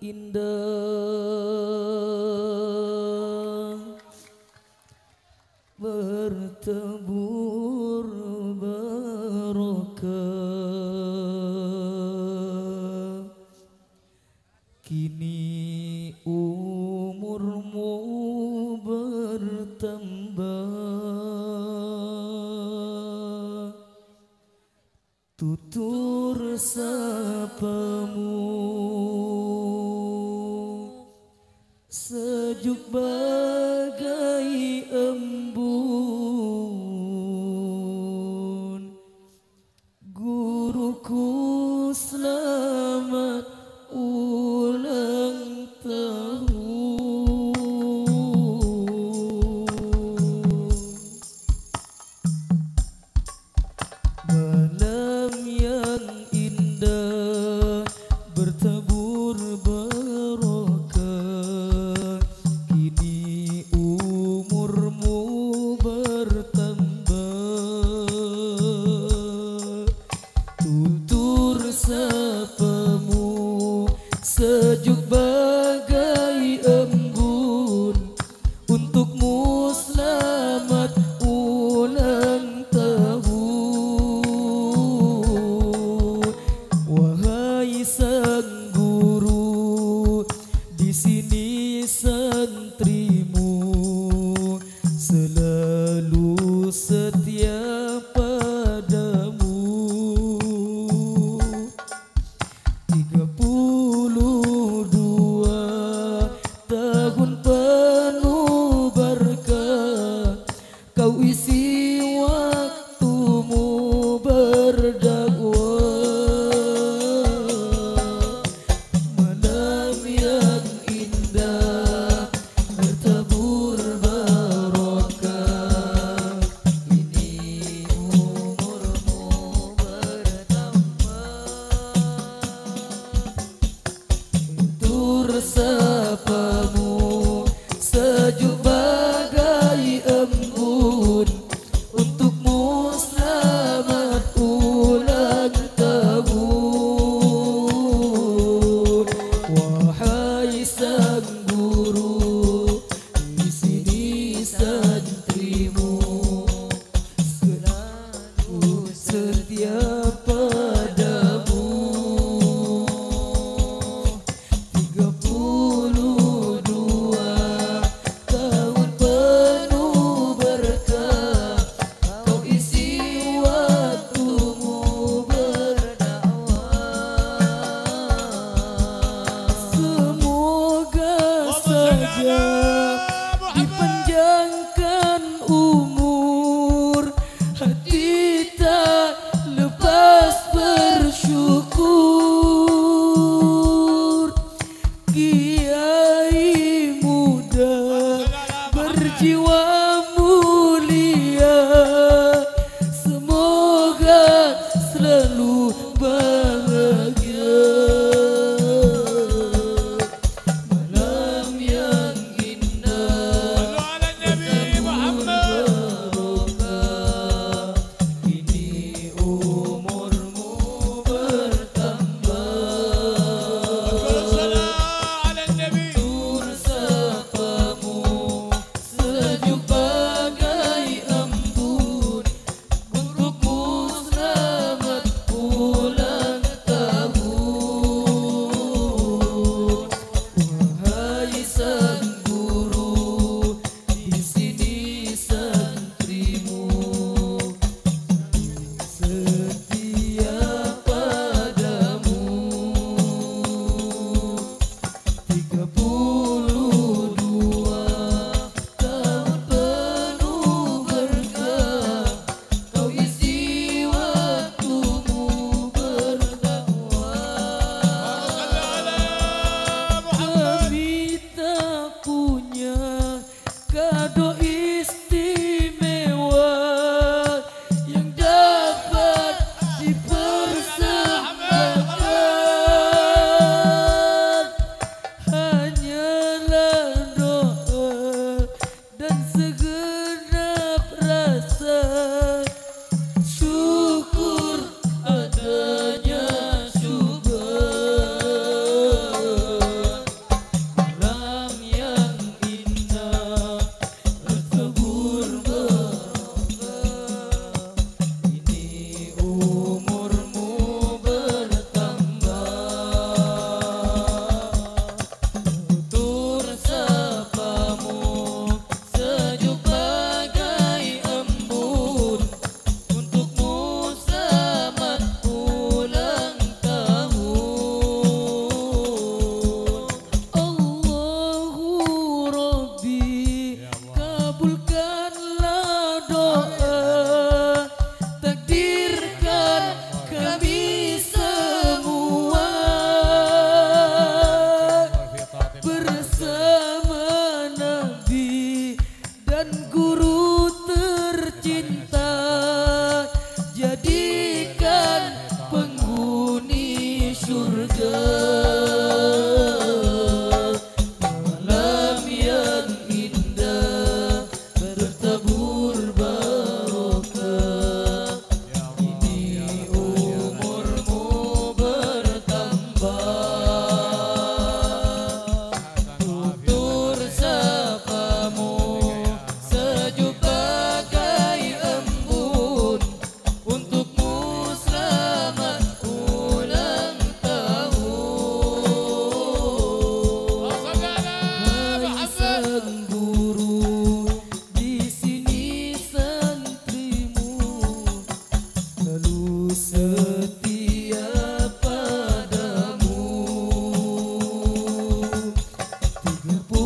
indah. Bertabur barokah kini umurmu bertambah. Tutur sapa sejuk ber mursapamu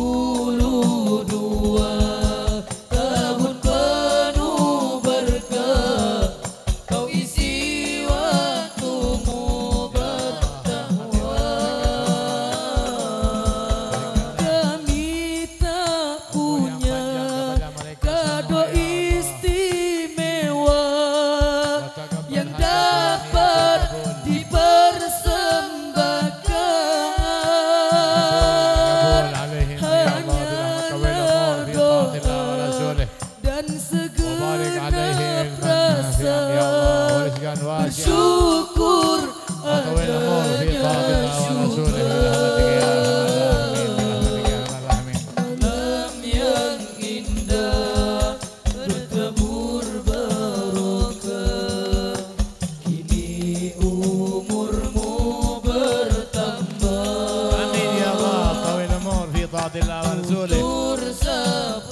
tiga فاضل ورسوله ترزق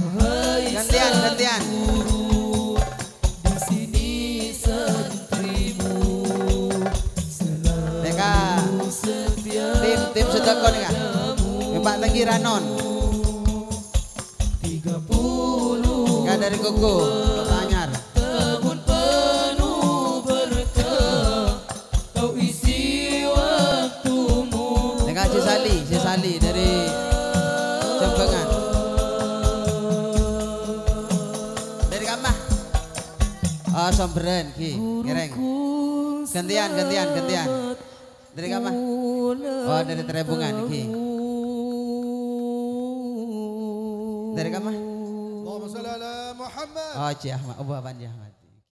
tim sedekah nih Pak Tenggi Ranon. Nggak dari Koko, Kota Anyar. tahun penuh dari Jembengan. Dari kamah. Oh, Somberen, Ki, ngereng. Gantian, gantian, gantian. Dari kamah. Oh dari terebungan iki. Dari kamu? Allahumma sholli ala Muhammad. Oh Cik Ahmad, oh, Abu Abang Ahmad.